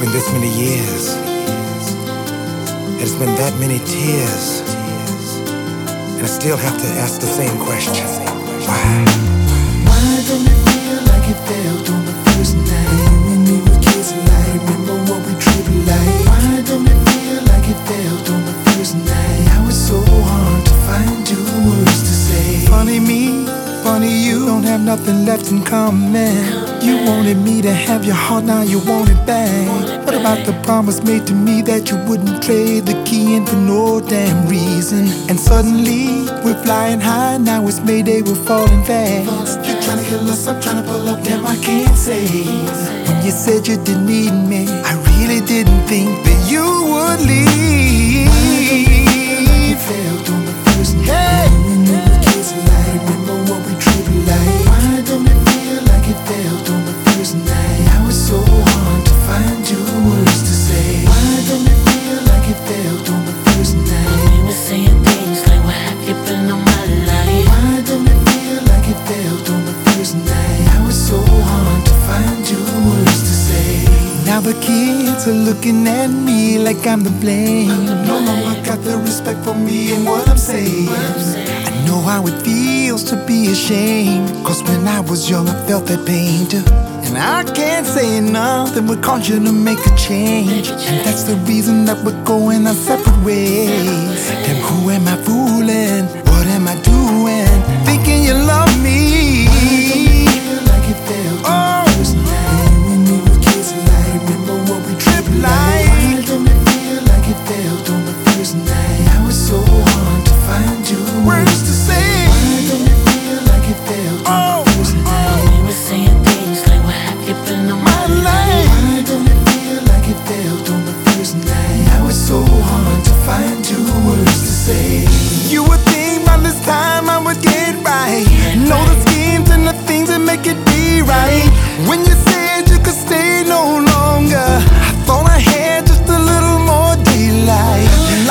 been this many years. It's been that many tears. And I still have to ask the same question. Why? Nothing left in common. You wanted me to have your heart, now you want it back. What about the promise made to me that you wouldn't trade the key in for no damn reason? And suddenly we're flying high, now it's Mayday, we're falling fast. You're trying to kill us, I'm trying to pull up, damn, I can't say. When you said you didn't need me, I really didn't think that you would leave. Now the kids are looking at me like I'm the blame. No longer got the respect for me and what I'm saying. I know how it feels to be ashamed. Cause when I was young, I felt that pain too. And I can't say nothing would cause you to make a change. And that's the reason that we're going our separate ways.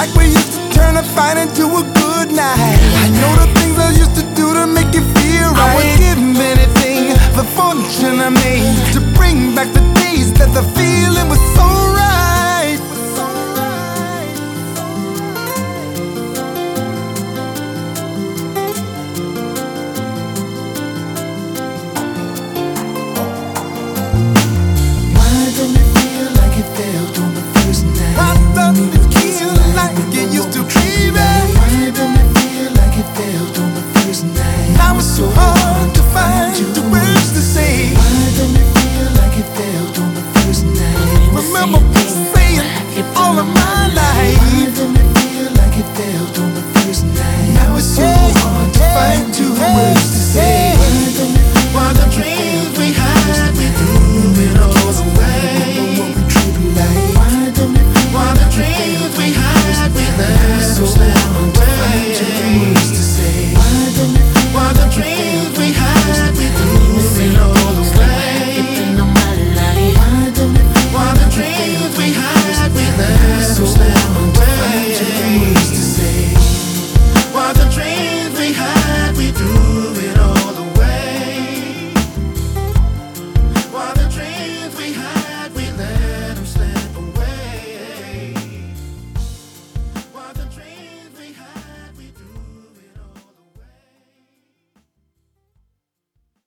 Like we used to turn a fight into a good night. I know the things I used to do to make you feel right. I would give anything, the fortune I made